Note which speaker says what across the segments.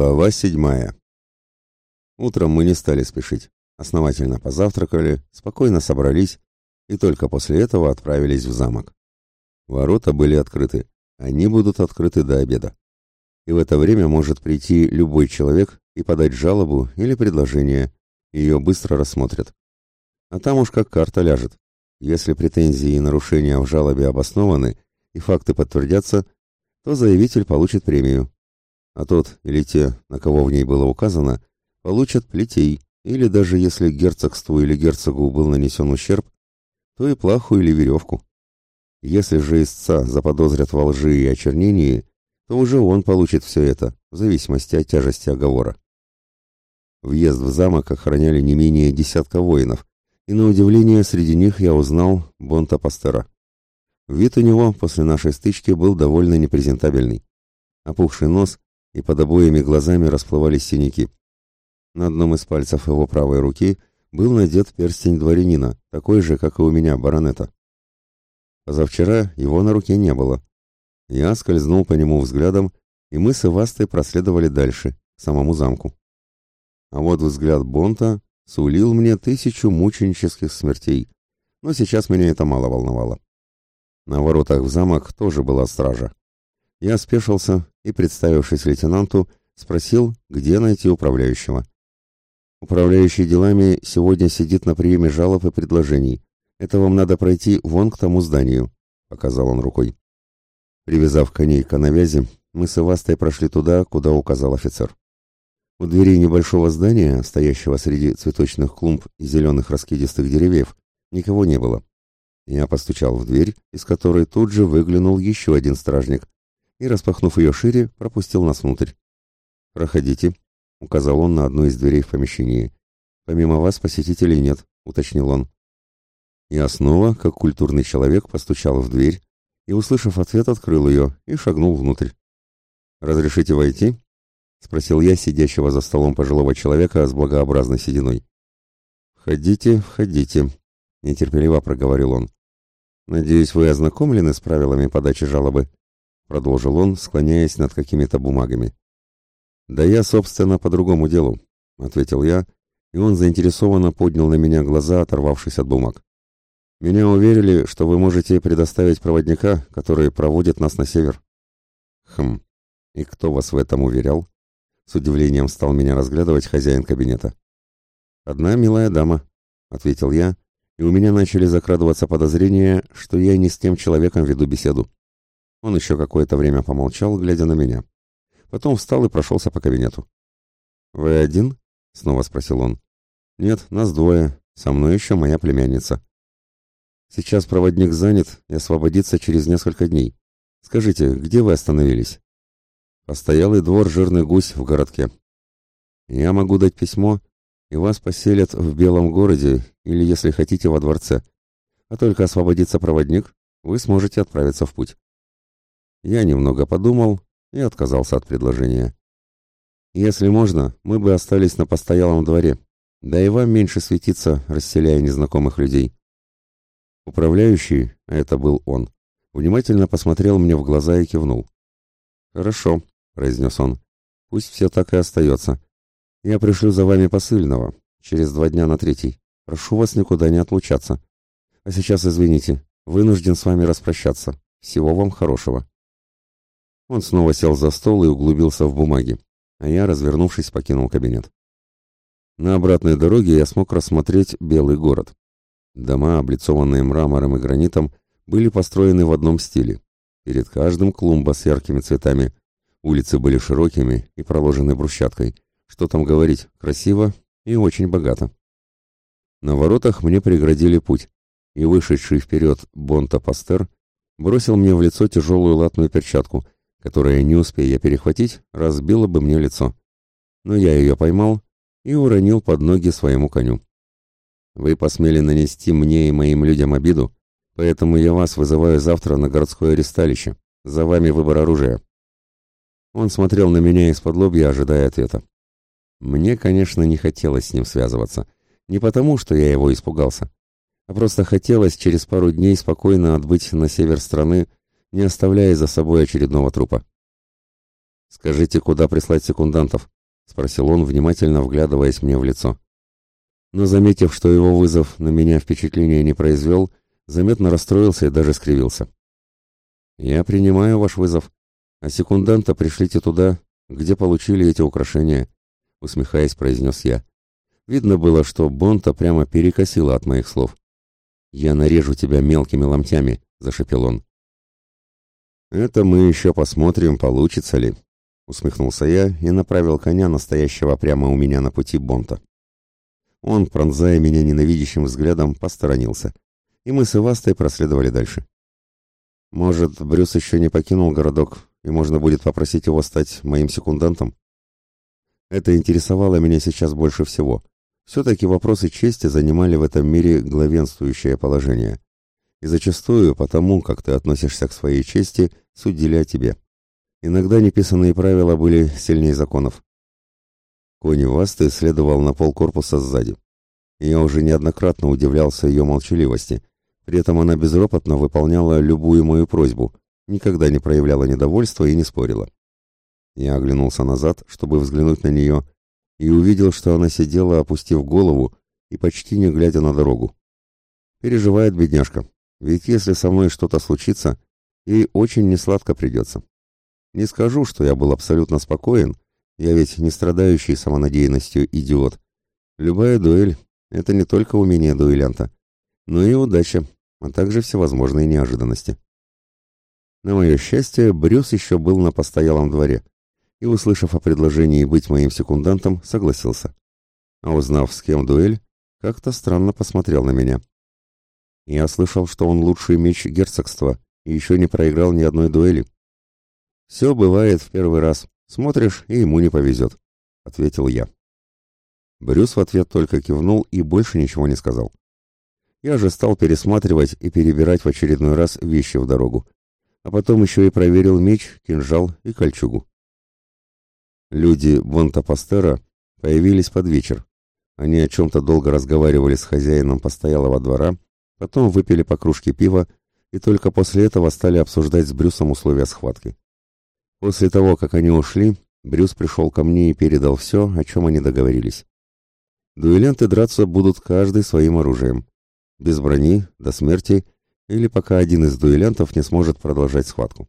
Speaker 1: Глава седьмая. Утром мы не стали спешить. Основательно позавтракали, спокойно собрались и только после этого отправились в замок. Ворота были открыты. Они будут открыты до обеда. И в это время может прийти любой человек и подать жалобу или предложение. Ее быстро рассмотрят. А там уж как карта ляжет. Если претензии и нарушения в жалобе обоснованы и факты подтвердятся, то заявитель получит премию а тот или те, на кого в ней было указано, получат плетей, или даже если герцогству или герцогу был нанесен ущерб, то и плаху или веревку. Если же истца заподозрят во лжи и очернении, то уже он получит все это, в зависимости от тяжести оговора. Въезд в замок охраняли не менее десятка воинов, и на удивление среди них я узнал Бонта Пастера. Вид у него после нашей стычки был довольно непрезентабельный. Опухший нос и под обоими глазами расплывались синяки. На одном из пальцев его правой руки был надет перстень дворянина, такой же, как и у меня, баронета. Позавчера его на руке не было. Я скользнул по нему взглядом, и мы с Ивастой проследовали дальше, к самому замку. А вот взгляд Бонта сулил мне тысячу мученических смертей, но сейчас меня это мало волновало. На воротах в замок тоже была стража. Я спешился и, представившись лейтенанту, спросил, где найти управляющего. Управляющий делами сегодня сидит на приеме жалоб и предложений. Это вам надо пройти вон к тому зданию, показал он рукой. Привязав коней к навязи, мы с Ивастой прошли туда, куда указал офицер. У двери небольшого здания, стоящего среди цветочных клумб и зеленых раскидистых деревьев, никого не было. Я постучал в дверь, из которой тут же выглянул еще один стражник, и, распахнув ее шире, пропустил нас внутрь. «Проходите», — указал он на одну из дверей в помещении. «Помимо вас посетителей нет», — уточнил он. Я снова, как культурный человек, постучал в дверь и, услышав ответ, открыл ее и шагнул внутрь. «Разрешите войти?» — спросил я сидящего за столом пожилого человека с благообразной сединой. «Входите, входите», — нетерпеливо проговорил он. «Надеюсь, вы ознакомлены с правилами подачи жалобы?» Продолжил он, склоняясь над какими-то бумагами. Да я, собственно, по другому делу, ответил я, и он заинтересованно поднял на меня глаза, оторвавшись от бумаг. Меня уверили, что вы можете предоставить проводника, который проводит нас на север. Хм. И кто вас в этом уверял? С удивлением стал меня разглядывать хозяин кабинета. Одна милая дама, ответил я, и у меня начали закрадываться подозрения, что я не с тем человеком веду беседу. Он еще какое-то время помолчал, глядя на меня. Потом встал и прошелся по кабинету. «Вы один?» — снова спросил он. «Нет, нас двое. Со мной еще моя племянница». «Сейчас проводник занят и освободится через несколько дней. Скажите, где вы остановились?» «Постоялый двор «Жирный гусь» в городке. Я могу дать письмо, и вас поселят в Белом городе или, если хотите, во дворце. А только освободится проводник, вы сможете отправиться в путь». Я немного подумал и отказался от предложения. Если можно, мы бы остались на постоялом дворе, да и вам меньше светиться, расселяя незнакомых людей. Управляющий, а это был он, внимательно посмотрел мне в глаза и кивнул. «Хорошо», — произнес он, — «пусть все так и остается. Я пришлю за вами посыльного, через два дня на третий. Прошу вас никуда не отлучаться. А сейчас, извините, вынужден с вами распрощаться. Всего вам хорошего». Он снова сел за стол и углубился в бумаги, а я, развернувшись, покинул кабинет. На обратной дороге я смог рассмотреть белый город. Дома, облицованные мрамором и гранитом, были построены в одном стиле. Перед каждым клумба с яркими цветами. Улицы были широкими и проложены брусчаткой. Что там говорить, красиво и очень богато. На воротах мне преградили путь, и вышедший вперед Бонта Пастер бросил мне в лицо тяжелую латную перчатку — которая, не успея перехватить, разбила бы мне лицо. Но я ее поймал и уронил под ноги своему коню. Вы посмели нанести мне и моим людям обиду, поэтому я вас вызываю завтра на городское аресталище. За вами выбор оружия. Он смотрел на меня из-под лобья, ожидая ответа. Мне, конечно, не хотелось с ним связываться. Не потому, что я его испугался, а просто хотелось через пару дней спокойно отбыть на север страны, не оставляя за собой очередного трупа. «Скажите, куда прислать секундантов?» — спросил он, внимательно вглядываясь мне в лицо. Но, заметив, что его вызов на меня впечатления не произвел, заметно расстроился и даже скривился. «Я принимаю ваш вызов, а секунданта пришлите туда, где получили эти украшения», — усмехаясь, произнес я. Видно было, что Бонта прямо перекосило от моих слов. «Я нарежу тебя мелкими ломтями», — зашепел он. «Это мы еще посмотрим, получится ли», — усмехнулся я и направил коня, настоящего прямо у меня на пути Бонта. Он, пронзая меня ненавидящим взглядом, посторонился, и мы с Ивастой проследовали дальше. «Может, Брюс еще не покинул городок, и можно будет попросить его стать моим секундантом?» Это интересовало меня сейчас больше всего. Все-таки вопросы чести занимали в этом мире главенствующее положение и зачастую потому, как ты относишься к своей чести, судили о тебе. Иногда неписанные правила были сильнее законов. Кони Васты следовал на пол корпуса сзади. Я уже неоднократно удивлялся ее молчаливости. При этом она безропотно выполняла любую мою просьбу, никогда не проявляла недовольства и не спорила. Я оглянулся назад, чтобы взглянуть на нее, и увидел, что она сидела, опустив голову и почти не глядя на дорогу. Переживает бедняжка, ведь если со мной что-то случится, ей очень несладко придется. Не скажу, что я был абсолютно спокоен, я ведь не страдающий самонадеянностью идиот. Любая дуэль — это не только умение дуэлянта, но и удача, а также всевозможные неожиданности. На мое счастье, Брюс еще был на постоялом дворе и, услышав о предложении быть моим секундантом, согласился. А узнав, с кем дуэль, как-то странно посмотрел на меня. Я слышал, что он лучший меч герцогства и еще не проиграл ни одной дуэли. Все бывает в первый раз. Смотришь, и ему не повезет, — ответил я. Брюс в ответ только кивнул и больше ничего не сказал. Я же стал пересматривать и перебирать в очередной раз вещи в дорогу, а потом еще и проверил меч, кинжал и кольчугу. Люди Бонтапастера появились под вечер. Они о чем-то долго разговаривали с хозяином постоялого двора, Потом выпили по кружке пива и только после этого стали обсуждать с Брюсом условия схватки. После того, как они ушли, Брюс пришел ко мне и передал все, о чем они договорились. Дуэлянты драться будут каждый своим оружием. Без брони, до смерти, или пока один из дуэлянтов не сможет продолжать схватку.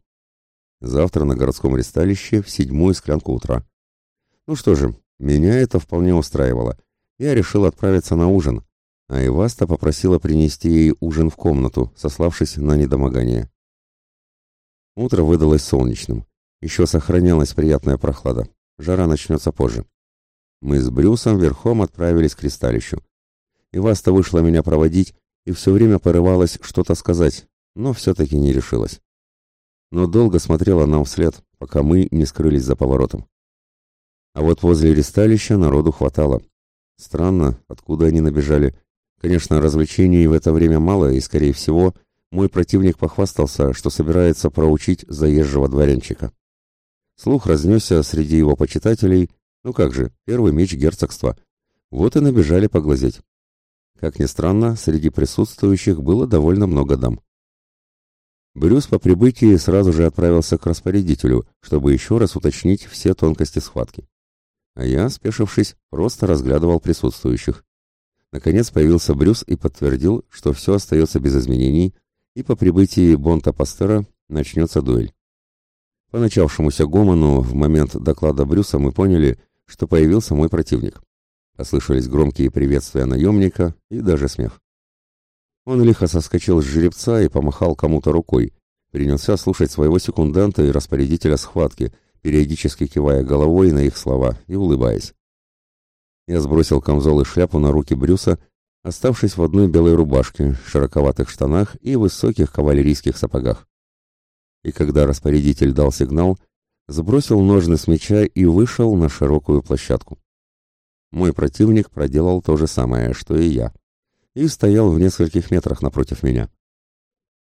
Speaker 1: Завтра на городском ресталище в седьмую склянку утра. Ну что же, меня это вполне устраивало. Я решил отправиться на ужин, а Иваста попросила принести ей ужин в комнату, сославшись на недомогание. Утро выдалось солнечным. Еще сохранялась приятная прохлада. Жара начнется позже. Мы с Брюсом верхом отправились к кристалищу. Иваста вышла меня проводить и все время порывалась что-то сказать, но все-таки не решилась. Но долго смотрела нам вслед, пока мы не скрылись за поворотом. А вот возле ристалища народу хватало. Странно, откуда они набежали, Конечно, развлечений в это время мало, и, скорее всего, мой противник похвастался, что собирается проучить заезжего дворянчика. Слух разнесся среди его почитателей, ну как же, первый меч герцогства. Вот и набежали поглазеть. Как ни странно, среди присутствующих было довольно много дам. Брюс по прибытии сразу же отправился к распорядителю, чтобы еще раз уточнить все тонкости схватки. А я, спешившись, просто разглядывал присутствующих. Наконец появился Брюс и подтвердил, что все остается без изменений, и по прибытии Бонта Пастера начнется дуэль. По начавшемуся гомону в момент доклада Брюса мы поняли, что появился мой противник. Послышались громкие приветствия наемника и даже смех. Он лихо соскочил с жеребца и помахал кому-то рукой, принялся слушать своего секунданта и распорядителя схватки, периодически кивая головой на их слова и улыбаясь. Я сбросил камзол и шляпу на руки Брюса, оставшись в одной белой рубашке, широковатых штанах и высоких кавалерийских сапогах. И когда распорядитель дал сигнал, сбросил ножны с меча и вышел на широкую площадку. Мой противник проделал то же самое, что и я, и стоял в нескольких метрах напротив меня.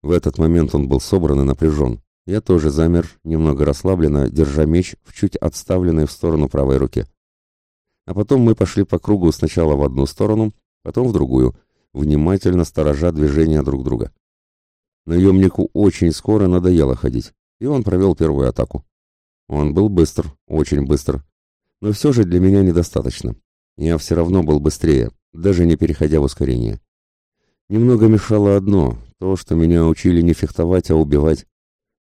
Speaker 1: В этот момент он был собран и напряжен. Я тоже замер, немного расслабленно, держа меч в чуть отставленной в сторону правой руке. А потом мы пошли по кругу сначала в одну сторону, потом в другую, внимательно сторожа движения друг друга. Наемнику очень скоро надоело ходить, и он провел первую атаку. Он был быстр, очень быстр. Но все же для меня недостаточно. Я все равно был быстрее, даже не переходя в ускорение. Немного мешало одно, то, что меня учили не фехтовать, а убивать.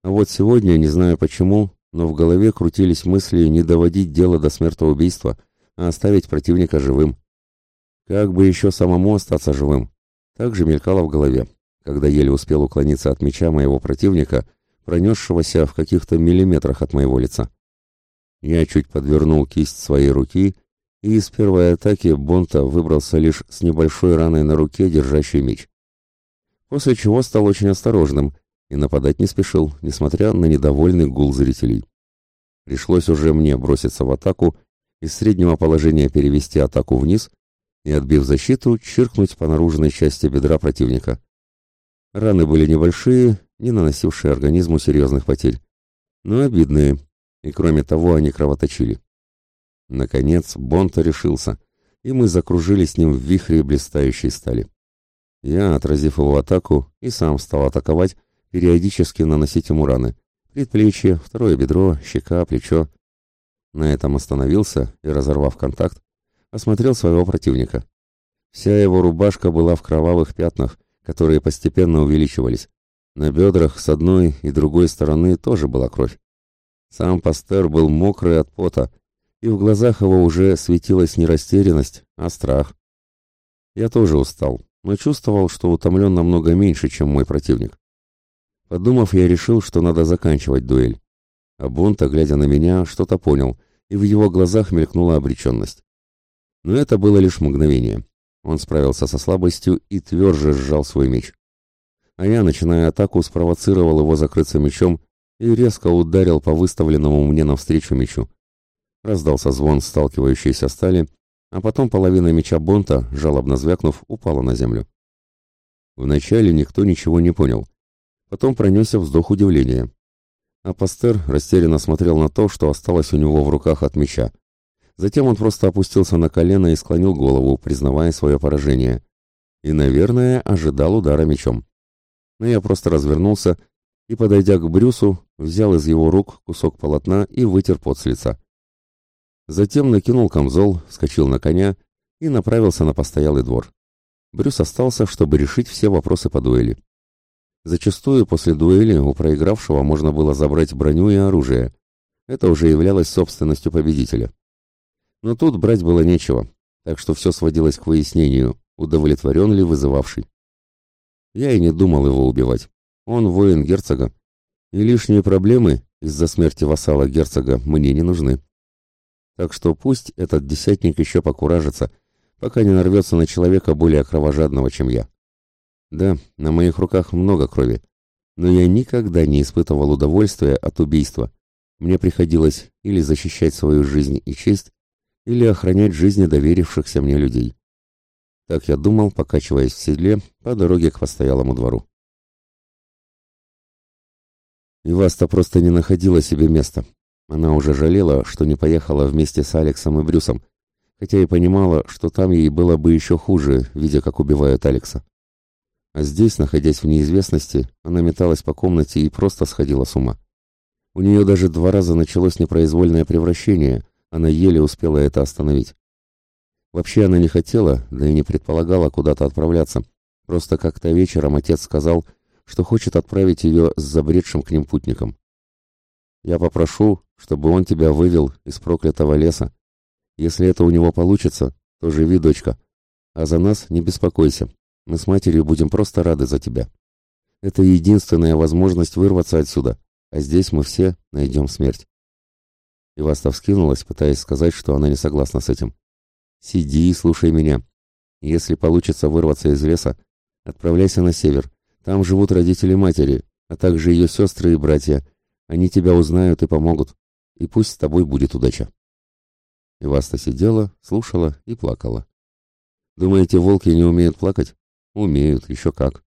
Speaker 1: А вот сегодня, не знаю почему, но в голове крутились мысли не доводить дело до смертоубийства, а оставить противника живым. Как бы еще самому остаться живым? Так же мелькало в голове, когда еле успел уклониться от меча моего противника, пронесшегося в каких-то миллиметрах от моего лица. Я чуть подвернул кисть своей руки, и из первой атаки Бонта выбрался лишь с небольшой раной на руке, держащей меч. После чего стал очень осторожным и нападать не спешил, несмотря на недовольный гул зрителей. Пришлось уже мне броситься в атаку, из среднего положения перевести атаку вниз и, отбив защиту, чиркнуть по наружной части бедра противника. Раны были небольшие, не наносившие организму серьезных потерь, но обидные, и кроме того они кровоточили. Наконец Бонта решился, и мы закружили с ним в вихре блистающей стали. Я, отразив его атаку, и сам стал атаковать, периодически наносить ему раны. Предплечье, второе бедро, щека, плечо. На этом остановился и, разорвав контакт, осмотрел своего противника. Вся его рубашка была в кровавых пятнах, которые постепенно увеличивались. На бедрах с одной и другой стороны тоже была кровь. Сам Пастер был мокрый от пота, и в глазах его уже светилась не растерянность, а страх. Я тоже устал, но чувствовал, что утомлен намного меньше, чем мой противник. Подумав, я решил, что надо заканчивать дуэль. А Бунта, глядя на меня, что-то понял, и в его глазах мелькнула обреченность. Но это было лишь мгновение. Он справился со слабостью и тверже сжал свой меч. А я, начиная атаку, спровоцировал его закрыться мечом и резко ударил по выставленному мне навстречу мечу. Раздался звон сталкивающейся стали, а потом половина меча Бонта, жалобно звякнув, упала на землю. Вначале никто ничего не понял. Потом пронесся вздох удивления. А Пастер растерянно смотрел на то, что осталось у него в руках от меча, Затем он просто опустился на колено и склонил голову, признавая свое поражение. И, наверное, ожидал удара мечом. Но я просто развернулся и, подойдя к Брюсу, взял из его рук кусок полотна и вытер пот с лица. Затем накинул камзол, вскочил на коня и направился на постоялый двор. Брюс остался, чтобы решить все вопросы по дуэли. Зачастую после дуэли у проигравшего можно было забрать броню и оружие. Это уже являлось собственностью победителя. Но тут брать было нечего, так что все сводилось к выяснению, удовлетворен ли вызывавший. Я и не думал его убивать. Он воин герцога, и лишние проблемы из-за смерти вассала герцога мне не нужны. Так что пусть этот десятник еще покуражится, пока не нарвется на человека более кровожадного, чем я. Да, на моих руках много крови, но я никогда не испытывал удовольствия от убийства. Мне приходилось или защищать свою жизнь и честь, или охранять жизни доверившихся мне людей. Так я думал, покачиваясь в седле по дороге к постоялому двору. Иваста просто не находила себе места. Она уже жалела, что не поехала вместе с Алексом и Брюсом, хотя и понимала, что там ей было бы еще хуже, видя, как убивают Алекса. А здесь, находясь в неизвестности, она металась по комнате и просто сходила с ума. У нее даже два раза началось непроизвольное превращение, она еле успела это остановить. Вообще она не хотела, да и не предполагала куда-то отправляться. Просто как-то вечером отец сказал, что хочет отправить ее с забредшим к ним путником. «Я попрошу, чтобы он тебя вывел из проклятого леса. Если это у него получится, то живи, дочка. А за нас не беспокойся. Мы с матерью будем просто рады за тебя. Это единственная возможность вырваться отсюда, а здесь мы все найдем смерть». Иваста вскинулась, пытаясь сказать, что она не согласна с этим. «Сиди и слушай меня. Если получится вырваться из леса, отправляйся на север. Там живут родители матери, а также ее сестры и братья. Они тебя узнают и помогут. И пусть с тобой будет удача». Иваста сидела, слушала и плакала. «Думаете, волки не умеют плакать? Умеют, еще как».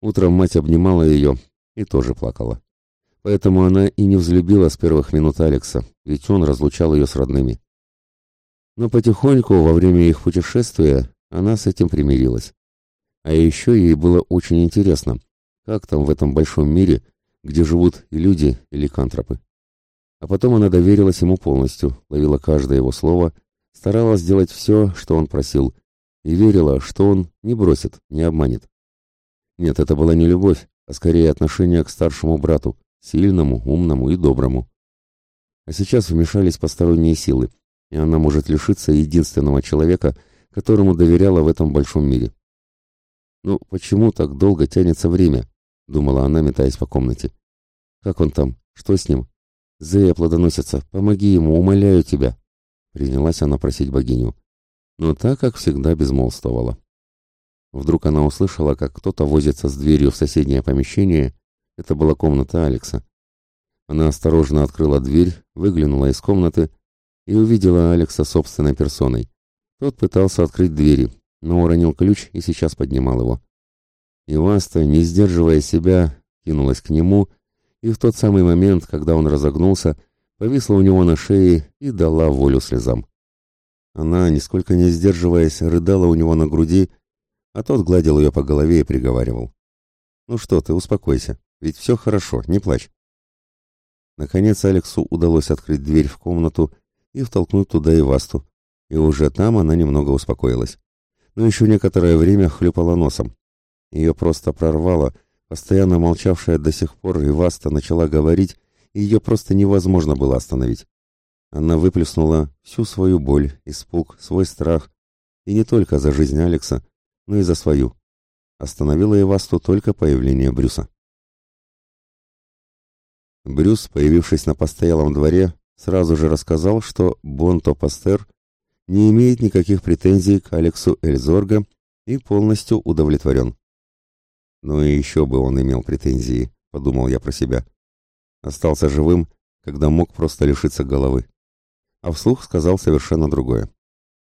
Speaker 1: Утром мать обнимала ее и тоже плакала. Поэтому она и не взлюбила с первых минут Алекса, ведь он разлучал ее с родными. Но потихоньку, во время их путешествия, она с этим примирилась. А еще ей было очень интересно, как там в этом большом мире, где живут и люди, и ликантропы. А потом она доверилась ему полностью, ловила каждое его слово, старалась сделать все, что он просил, и верила, что он не бросит, не обманет. Нет, это была не любовь, а скорее отношение к старшему брату, сильному, умному и доброму. А сейчас вмешались посторонние силы, и она может лишиться единственного человека, которому доверяла в этом большом мире. «Ну, почему так долго тянется время?» — думала она, метаясь по комнате. «Как он там? Что с ним?» «Зея плодоносится, помоги ему, умоляю тебя!» Принялась она просить богиню. Но так, как всегда, безмолвствовала. Вдруг она услышала, как кто-то возится с дверью в соседнее помещение. Это была комната Алекса. Она осторожно открыла дверь, выглянула из комнаты и увидела Алекса собственной персоной. Тот пытался открыть двери, но уронил ключ и сейчас поднимал его. И Васта, не сдерживая себя, кинулась к нему, и в тот самый момент, когда он разогнулся, повисла у него на шее и дала волю слезам. Она, нисколько не сдерживаясь, рыдала у него на груди, а тот гладил ее по голове и приговаривал. «Ну что ты, успокойся, ведь все хорошо, не плачь». Наконец Алексу удалось открыть дверь в комнату и втолкнуть туда и Васту, и уже там она немного успокоилась. Но еще некоторое время хлюпала носом. Ее просто прорвало, постоянно молчавшая до сих пор Иваста начала говорить, и ее просто невозможно было остановить. Она выплеснула всю свою боль, испуг, свой страх, и не только за жизнь Алекса, но и за свою. Остановила Ивасту только появление Брюса. Брюс, появившись на постоялом дворе, сразу же рассказал, что Бонто Пастер не имеет никаких претензий к Алексу Эльзорга и полностью удовлетворен. Ну и еще бы он имел претензии, подумал я про себя. Остался живым, когда мог просто лишиться головы. А вслух сказал совершенно другое.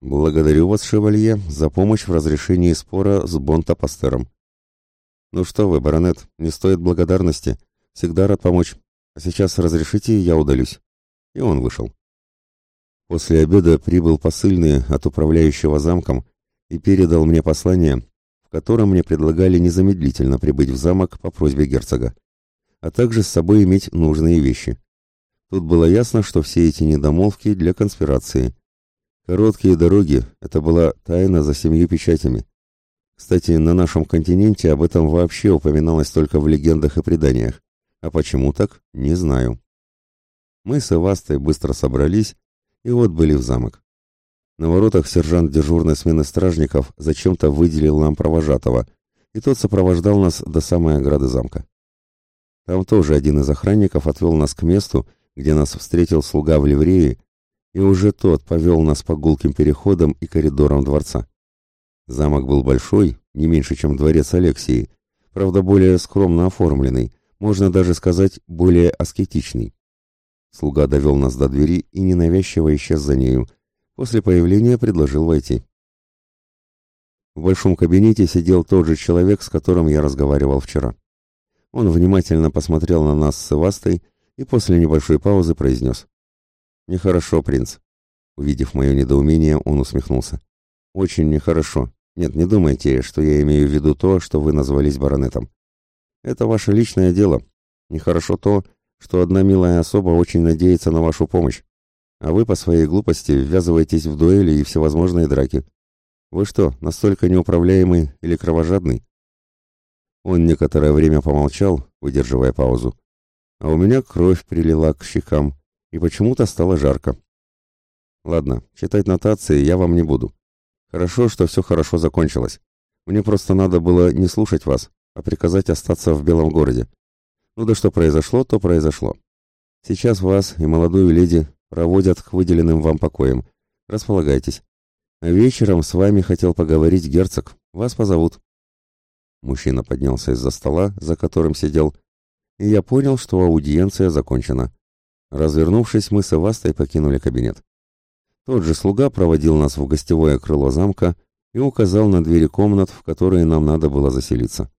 Speaker 1: «Благодарю вас, шевалье, за помощь в разрешении спора с Бонта-Пастером». «Ну что вы, баронет, не стоит благодарности. Всегда рад помочь. А сейчас разрешите, я удалюсь». И он вышел. После обеда прибыл посыльный от управляющего замком и передал мне послание, в котором мне предлагали незамедлительно прибыть в замок по просьбе герцога, а также с собой иметь нужные вещи. Тут было ясно, что все эти недомолвки для конспирации – Короткие дороги — это была тайна за семью печатями. Кстати, на нашем континенте об этом вообще упоминалось только в легендах и преданиях. А почему так, не знаю. Мы с Эвастой быстро собрались и вот были в замок. На воротах сержант дежурной смены стражников зачем-то выделил нам провожатого, и тот сопровождал нас до самой ограды замка. Там тоже один из охранников отвел нас к месту, где нас встретил слуга в ливрее и уже тот повел нас по гулким переходам и коридорам дворца. Замок был большой, не меньше, чем дворец Алексии, правда, более скромно оформленный, можно даже сказать, более аскетичный. Слуга довел нас до двери и ненавязчиво исчез за нею. После появления предложил войти. В большом кабинете сидел тот же человек, с которым я разговаривал вчера. Он внимательно посмотрел на нас с Ивастой и после небольшой паузы произнес. «Нехорошо, принц». Увидев мое недоумение, он усмехнулся. «Очень нехорошо. Нет, не думайте, что я имею в виду то, что вы назвались баронетом. Это ваше личное дело. Нехорошо то, что одна милая особа очень надеется на вашу помощь, а вы по своей глупости ввязываетесь в дуэли и всевозможные драки. Вы что, настолько неуправляемый или кровожадный?» Он некоторое время помолчал, выдерживая паузу. А у меня кровь прилила к щекам, и почему-то стало жарко. Ладно, читать нотации я вам не буду. Хорошо, что все хорошо закончилось. Мне просто надо было не слушать вас, а приказать остаться в Белом городе. Ну да что произошло, то произошло. Сейчас вас и молодую леди проводят к выделенным вам покоям. Располагайтесь. А вечером с вами хотел поговорить герцог. Вас позовут. Мужчина поднялся из-за стола, за которым сидел, и я понял, что аудиенция закончена. Развернувшись, мы с Эвастой покинули кабинет. Тот же слуга проводил нас в гостевое крыло замка и указал на двери комнат, в которые нам надо было заселиться.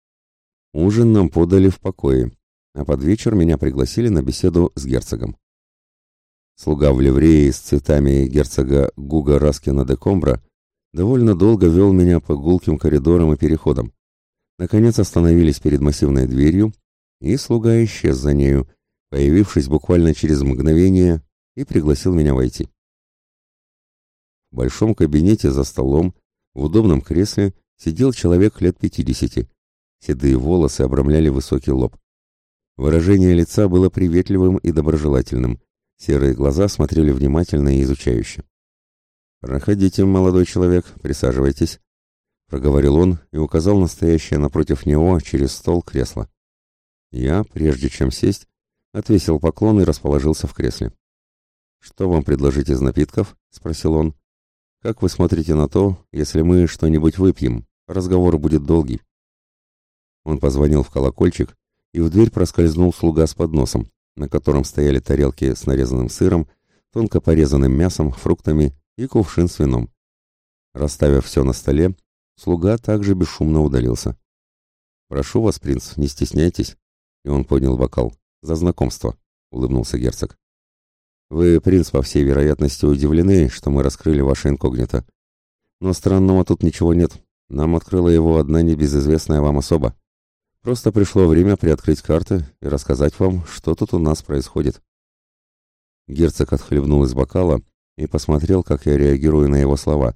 Speaker 1: Ужин нам подали в покое, а под вечер меня пригласили на беседу с герцогом. Слуга в ливрее с цветами герцога Гуга Раскина де Комбра довольно долго вел меня по гулким коридорам и переходам. Наконец остановились перед массивной дверью, и слуга исчез за нею, появившись буквально через мгновение, и пригласил меня войти. В большом кабинете за столом, в удобном кресле, сидел человек лет пятидесяти. Седые волосы обрамляли высокий лоб. Выражение лица было приветливым и доброжелательным. Серые глаза смотрели внимательно и изучающе. «Проходите, молодой человек, присаживайтесь», — проговорил он и указал настоящее напротив него через стол кресло. Я, прежде чем сесть, отвесил поклон и расположился в кресле. «Что вам предложить из напитков?» — спросил он. «Как вы смотрите на то, если мы что-нибудь выпьем? Разговор будет долгий». Он позвонил в колокольчик, и в дверь проскользнул слуга с подносом, на котором стояли тарелки с нарезанным сыром, тонко порезанным мясом, фруктами и кувшин с вином. Расставив все на столе, слуга также бесшумно удалился. «Прошу вас, принц, не стесняйтесь», — и он поднял бокал. «За знакомство», — улыбнулся герцог. «Вы, принц, по всей вероятности удивлены, что мы раскрыли ваше инкогнито. Но странного тут ничего нет. Нам открыла его одна небезызвестная вам особа. Просто пришло время приоткрыть карты и рассказать вам, что тут у нас происходит». Герцог отхлебнул из бокала и посмотрел, как я реагирую на его слова.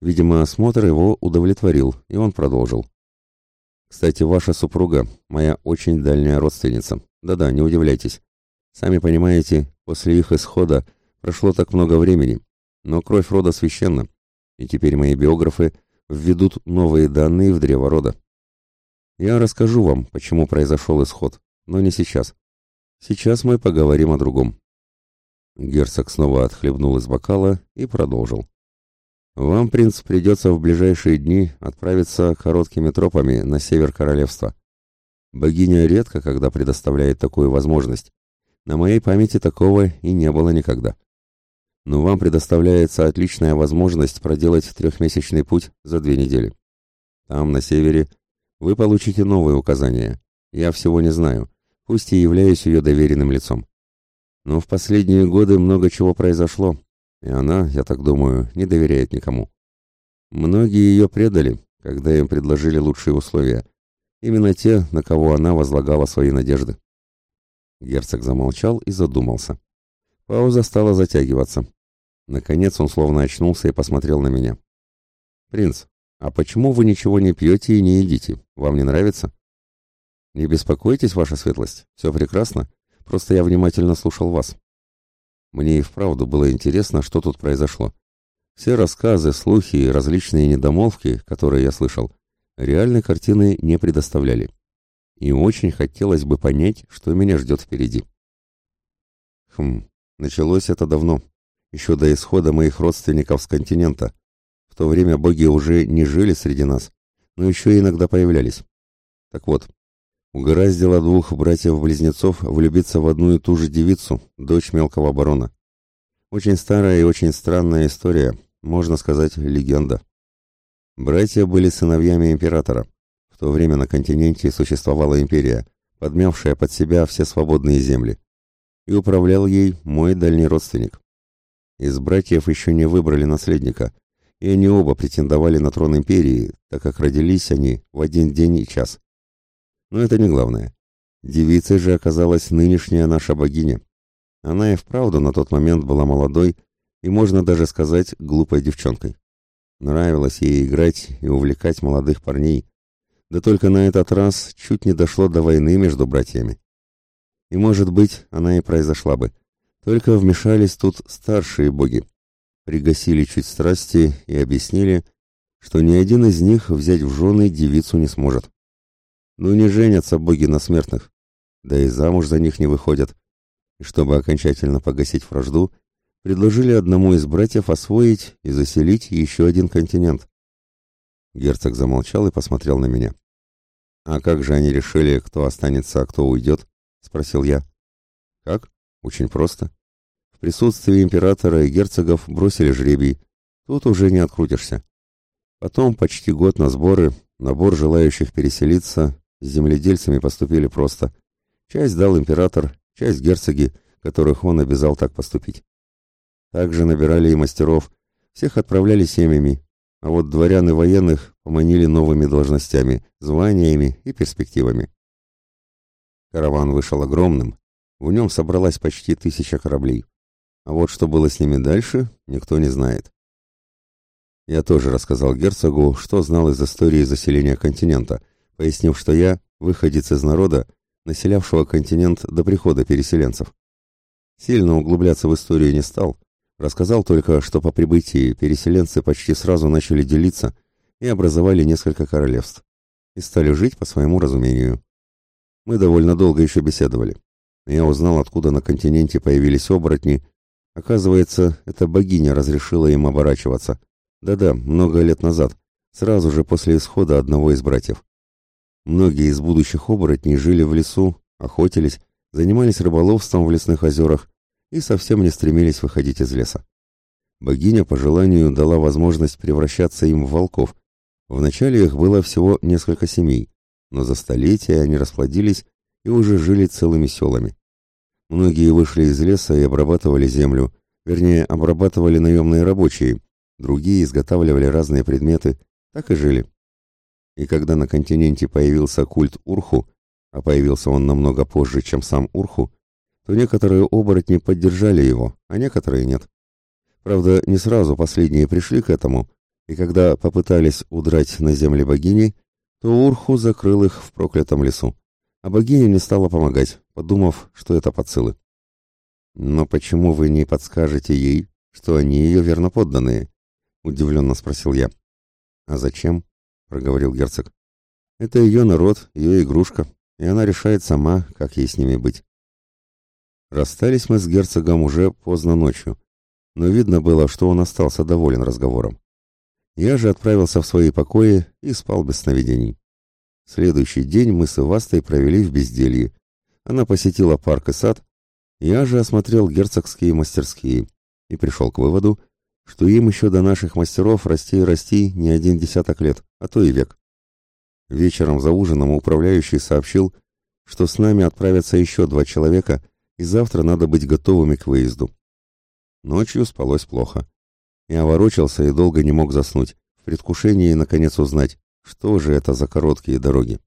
Speaker 1: Видимо, осмотр его удовлетворил, и он продолжил. «Кстати, ваша супруга — моя очень дальняя родственница. Да-да, не удивляйтесь. Сами понимаете, после их исхода прошло так много времени, но кровь рода священна, и теперь мои биографы введут новые данные в древо рода. Я расскажу вам, почему произошел исход, но не сейчас. Сейчас мы поговорим о другом. Герцог снова отхлебнул из бокала и продолжил. Вам, принц, придется в ближайшие дни отправиться короткими тропами на север королевства. Богиня редко когда предоставляет такую возможность. На моей памяти такого и не было никогда. Но вам предоставляется отличная возможность проделать трехмесячный путь за две недели. Там, на севере, вы получите новые указания. Я всего не знаю, пусть и являюсь ее доверенным лицом. Но в последние годы много чего произошло, и она, я так думаю, не доверяет никому. Многие ее предали, когда им предложили лучшие условия. Именно те, на кого она возлагала свои надежды. Герцог замолчал и задумался. Пауза стала затягиваться. Наконец он словно очнулся и посмотрел на меня. «Принц, а почему вы ничего не пьете и не едите? Вам не нравится?» «Не беспокойтесь, ваша светлость, все прекрасно. Просто я внимательно слушал вас. Мне и вправду было интересно, что тут произошло. Все рассказы, слухи и различные недомолвки, которые я слышал, реальной картины не предоставляли. И очень хотелось бы понять, что меня ждет впереди. Хм, началось это давно, еще до исхода моих родственников с континента. В то время боги уже не жили среди нас, но еще иногда появлялись. Так вот, Угораздило двух братьев-близнецов влюбиться в одну и ту же девицу, дочь мелкого барона. Очень старая и очень странная история, можно сказать, легенда. Братья были сыновьями императора. В то время на континенте существовала империя, подмявшая под себя все свободные земли. И управлял ей мой дальний родственник. Из братьев еще не выбрали наследника, и они оба претендовали на трон империи, так как родились они в один день и час. Но это не главное. Девицей же оказалась нынешняя наша богиня. Она и вправду на тот момент была молодой и, можно даже сказать, глупой девчонкой. Нравилось ей играть и увлекать молодых парней. Да только на этот раз чуть не дошло до войны между братьями. И, может быть, она и произошла бы. Только вмешались тут старшие боги. Пригасили чуть страсти и объяснили, что ни один из них взять в жены девицу не сможет. Ну не женятся боги на смертных, да и замуж за них не выходят. И чтобы окончательно погасить вражду, предложили одному из братьев освоить и заселить еще один континент. Герцог замолчал и посмотрел на меня. «А как же они решили, кто останется, а кто уйдет?» — спросил я. «Как? Очень просто. В присутствии императора и герцогов бросили жребий. Тут уже не открутишься. Потом почти год на сборы, набор желающих переселиться, с земледельцами поступили просто. Часть дал император, часть герцоги, которых он обязал так поступить. Также набирали и мастеров, всех отправляли семьями, а вот дворян и военных поманили новыми должностями, званиями и перспективами. Караван вышел огромным, В нем собралась почти тысяча кораблей. А вот что было с ними дальше, никто не знает. Я тоже рассказал герцогу, что знал из истории заселения континента, пояснив, что я выходец из народа, населявшего континент до прихода переселенцев. Сильно углубляться в историю не стал, рассказал только, что по прибытии переселенцы почти сразу начали делиться и образовали несколько королевств, и стали жить по своему разумению. Мы довольно долго еще беседовали. Я узнал, откуда на континенте появились оборотни. Оказывается, эта богиня разрешила им оборачиваться. Да-да, много лет назад, сразу же после исхода одного из братьев. Многие из будущих оборотней жили в лесу, охотились, занимались рыболовством в лесных озерах и совсем не стремились выходить из леса. Богиня по желанию дала возможность превращаться им в волков. Вначале их было всего несколько семей, но за столетия они расплодились и уже жили целыми селами. Многие вышли из леса и обрабатывали землю, вернее, обрабатывали наемные рабочие, другие изготавливали разные предметы, так и жили. И когда на континенте появился культ Урху, а появился он намного позже, чем сам Урху, то некоторые оборотни поддержали его, а некоторые нет. Правда, не сразу последние пришли к этому, и когда попытались удрать на земли богини, то Урху закрыл их в проклятом лесу, а богиня не стала помогать, подумав, что это подсылы. «Но почему вы не подскажете ей, что они ее верноподданные?» — удивленно спросил я. «А зачем?» — проговорил герцог. «Это ее народ, ее игрушка, и она решает сама, как ей с ними быть». Расстались мы с герцогом уже поздно ночью, но видно было, что он остался доволен разговором. Я же отправился в свои покои и спал без сновидений. Следующий день мы с Ивастой провели в безделье. Она посетила парк и сад, я же осмотрел герцогские мастерские и пришел к выводу, что им еще до наших мастеров расти и расти не один десяток лет, а то и век. Вечером за ужином управляющий сообщил, что с нами отправятся еще два человека, и завтра надо быть готовыми к выезду. Ночью спалось плохо. Я ворочался и долго не мог заснуть, в предвкушении наконец узнать, что же это за короткие дороги.